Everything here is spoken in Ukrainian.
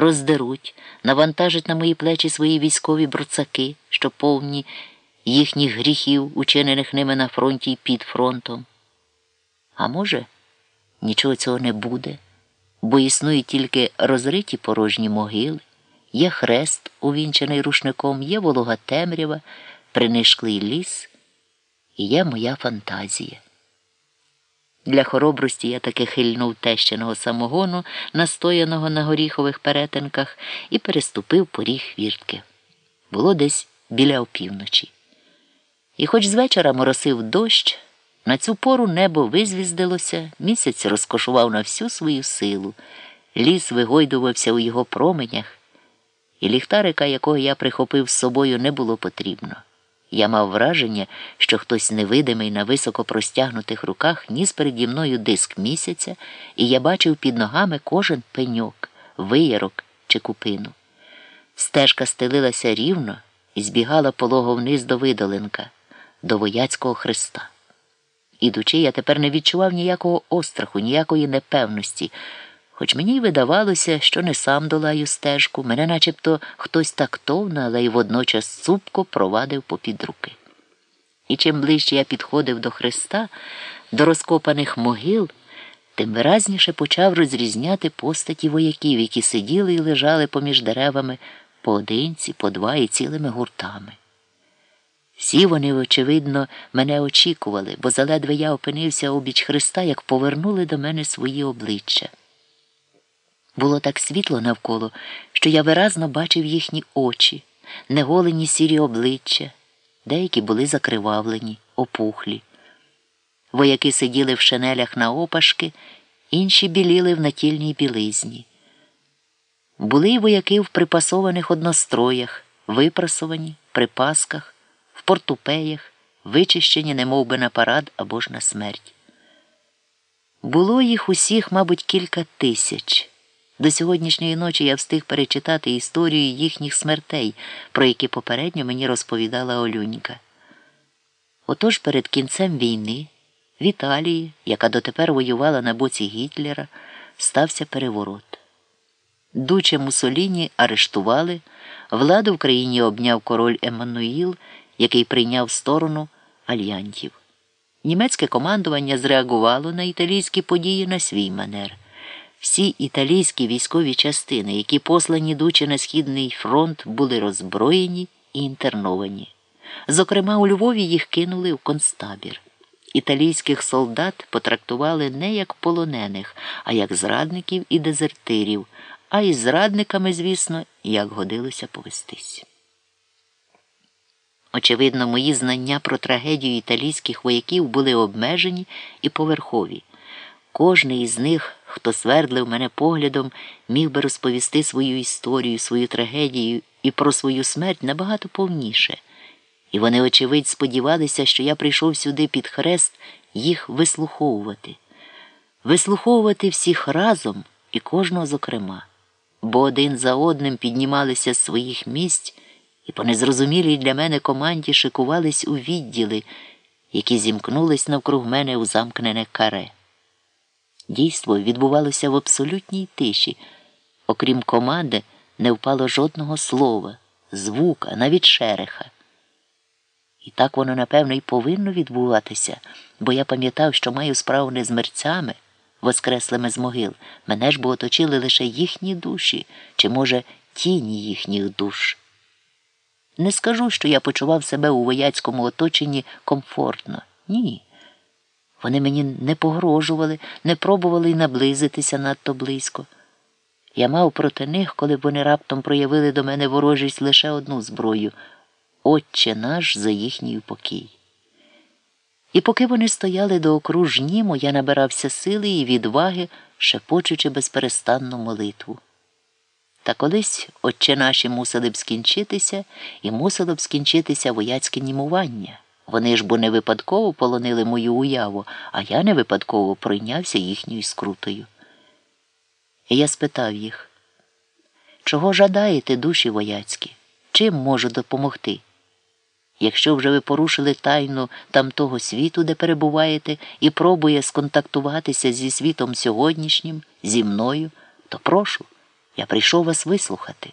роздеруть, навантажать на мої плечі свої військові бруцаки, що повні їхніх гріхів, учинених ними на фронті і під фронтом. А може, нічого цього не буде, бо існують тільки розриті порожні могили, є хрест, увінчений рушником, є волога темрява, принишклий ліс, і є моя фантазія. Для хоробрості я таки хильнув тещиного самогону, настояного на горіхових перетинках, і переступив поріг хвіртки. Було десь біля опівночі. І хоч з вечора моросив дощ, на цю пору небо визвіздилося, місяць розкошував на всю свою силу, ліс вигойдувався у його променях, і ліхтарика, якого я прихопив з собою, не було потрібно. Я мав враження, що хтось невидимий на високо простягнутих руках ніс переді мною диск місяця, і я бачив під ногами кожен пеньок, виярок чи купину. Стежка стелилася рівно і збігала полого вниз до видолинка, до вояцького хреста. Ідучи, я тепер не відчував ніякого остраху, ніякої непевності, хоч мені й видавалося, що не сам долаю стежку, мене начебто хтось тактовно, але й водночас цупко провадив попід руки. І чим ближче я підходив до хреста, до розкопаних могил, тим виразніше почав розрізняти постаті вояків, які сиділи і лежали поміж деревами поодинці, по два і цілими гуртами. Всі вони, очевидно, мене очікували, бо заледве я опинився обіч Христа, як повернули до мене свої обличчя. Було так світло навколо, що я виразно бачив їхні очі, неголені сірі обличчя, деякі були закривавлені, опухлі. Вояки сиділи в шинелях на опашки, інші біліли в натільній білизні. Були й вояки в припасованих одностроях, випрасовані, при пасках в портупеях, вичищені немов би на парад або ж на смерть. Було їх усіх, мабуть, кілька тисяч. До сьогоднішньої ночі я встиг перечитати історію їхніх смертей, про які попередньо мені розповідала Олюнька. Отож перед кінцем війни в Італії, яка дотепер воювала на боці Гітлера, стався переворот. Дуче Мусоліні арештували, владу в країні обняв король Еммануїл який прийняв сторону альянтів. Німецьке командування зреагувало на італійські події на свій манер. Всі італійські військові частини, які послані дуче на Східний фронт, були роззброєні і інтерновані. Зокрема, у Львові їх кинули в концтабір. Італійських солдат потрактували не як полонених, а як зрадників і дезертирів, а із зрадниками, звісно, як годилося повестись. Очевидно, мої знання про трагедію італійських вояків були обмежені і поверхові. Кожний із них, хто свердлив мене поглядом, міг би розповісти свою історію, свою трагедію і про свою смерть набагато повніше. І вони, очевидь, сподівалися, що я прийшов сюди під хрест їх вислуховувати, вислуховувати всіх разом і кожного зокрема, бо один за одним піднімалися з своїх місць і по незрозумілій для мене команді шикувались у відділи, які зімкнулись навкруг мене у замкнене каре. Дійство відбувалося в абсолютній тиші. Окрім команди, не впало жодного слова, звука, навіть шереха. І так воно, напевно, і повинно відбуватися, бо я пам'ятав, що маю справу не з мерцями, воскреслими з могил, мене ж бо оточили лише їхні душі, чи, може, тіні їхніх душ. Не скажу, що я почував себе у вояцькому оточенні комфортно. Ні. Вони мені не погрожували, не пробували й наблизитися надто близько. Я мав проти них, коли б вони раптом проявили до мене ворожість лише одну зброю Отче наш за їхній покій. І поки вони стояли до окружнімо, я набирався сили і відваги, шепочучи безперестанну молитву. Та колись отче наші мусили б скінчитися і мусило б скінчитися вояцьке німування. Вони ж бо не випадково полонили мою уяву, а я не випадково пройнявся їхньою скрутою. І я спитав їх, чого жадаєте душі вояцькі? Чим можу допомогти? Якщо вже ви порушили тайну тамтого світу, де перебуваєте, і пробує сконтактуватися зі світом сьогоднішнім, зі мною, то прошу. Я прийшов вас вислухати.